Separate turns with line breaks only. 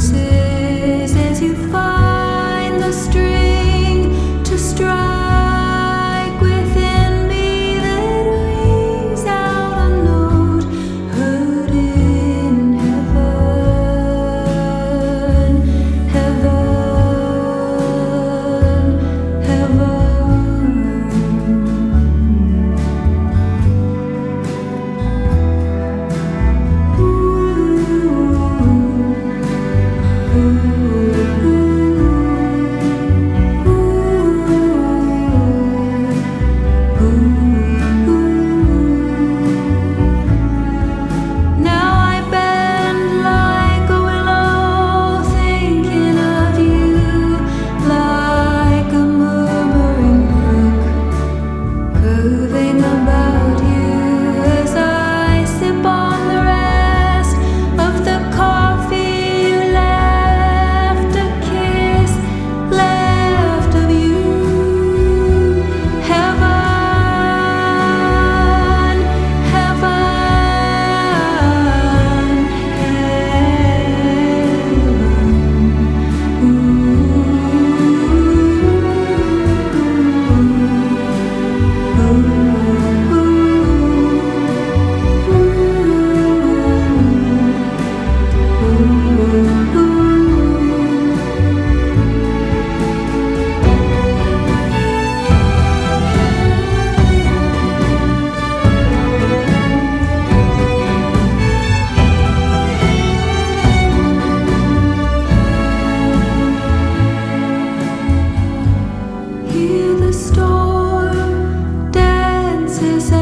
see Is.